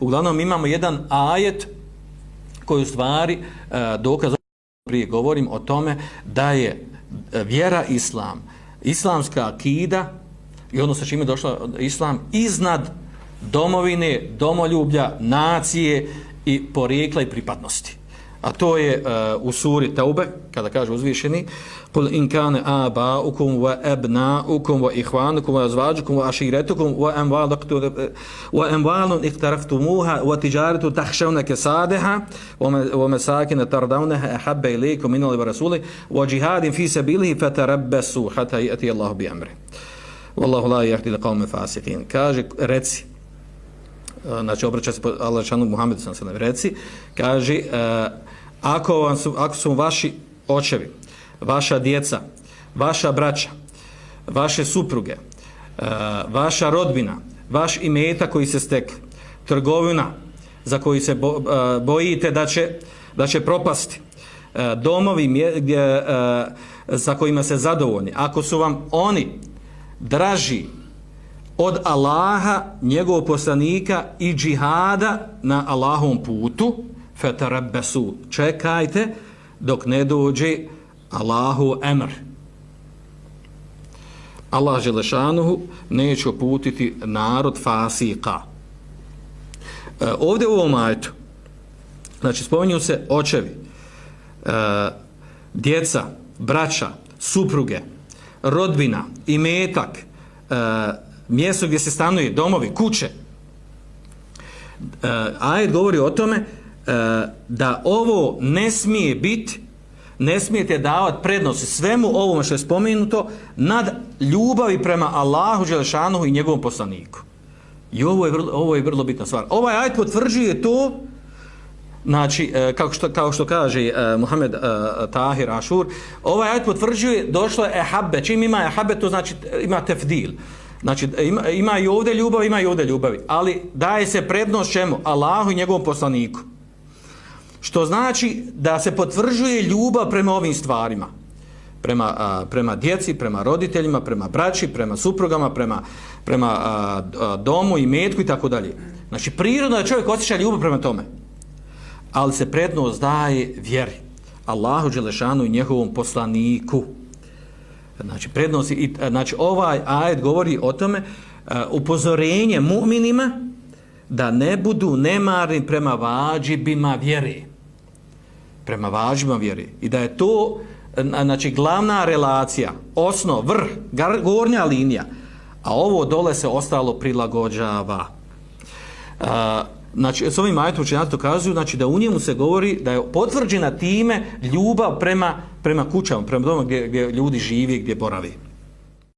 Uglavnom imamo jedan ajet koji u stvari e, dokaz prije govorim o tome da je e, vjera islam, islamska akida i ono sa čime došla islam iznad domovine, domoljublja, nacije i porijekla i pripadnosti. A to je uh, u suri Taube, kada kaže uzvišeni, Kul in kane abaukum wa abnaukum wa ihvanukum wa azvađukum wa aširetukum wa amvalun iktaraftumuha wa tijaretu tahšavne kesadeha wa mesakine tardavneha ahabbe ilikum minali wa rasuli wa džihadin fi sebilihi fatarabbesu hata i Allahu bi amri. Wallahu la jahdi li qavme fasikin. Kaže, reci, e, znači obraća se Allah šanu Muhammedu sam se ne reci, kaže, uh, ako, vam su, ako su vaši očevi, vaša djeca, vaša braća, vaše supruge, e, vaša rodbina, vaš imeta koji se stekli, trgovina za koju se e, bojite da će, da će propasti, e, domovi gdje, sa za kojima se zadovoljni, ako su vam oni draži od Allaha, njegovog poslanika i džihada na Allahovom putu, fetarabbesu, čekajte dok ne dođe Allahu emr. Allah Želešanuhu neće oputiti narod fasika. E, ovdje u ovom ajtu, znači spominju se očevi, e, djeca, braća, supruge, rodbina, imetak, e, mjesto gdje se stanuje, domovi, kuće. E, ajet govori o tome E, da ovo ne smije biti, ne smijete davati prednost svemu ovome što je spomenuto nad ljubavi prema Allahu, Želešanohu i njegovom poslaniku. I ovo je vrlo, ovo je vrlo bitna stvar. Ovaj ajet potvrđuje to Znači, e, kako kao što, kao što kaže uh, Muhammed uh, Tahir Ashur, ovaj ajet potvrđuje, došlo je ehabbe. Čim ima ehabbe, to znači ima tefdil. Znači, ima, ima i ovdje ljubav, ima i ovdje ljubavi. Ali daje se prednost čemu? Allahu i njegovom poslaniku. Što znači da se potvrđuje ljubav prema ovim stvarima. Prema, a, prema djeci, prema roditeljima, prema braći, prema suprugama, prema, prema a, a, domu i metku i tako dalje. Znači, prirodno je čovjek osjeća ljubav prema tome. Ali se prednost daje vjeri. Allahu Đelešanu i njegovom poslaniku. Znači, prednost, i, znači, ovaj ajet govori o tome uh, upozorenje mu'minima da ne budu nemarni prema vađibima vjere. Prema vađibima vjeri. I da je to, znači, glavna relacija, osno, vrh, gornja linija, a ovo dole se ostalo prilagođava. Uh, Znači, s ovim ajetom učenjaci dokazuju znači, da u njemu se govori da je potvrđena time ljubav prema, prema kućama, prema doma gdje, gdje ljudi živi, gdje boravi.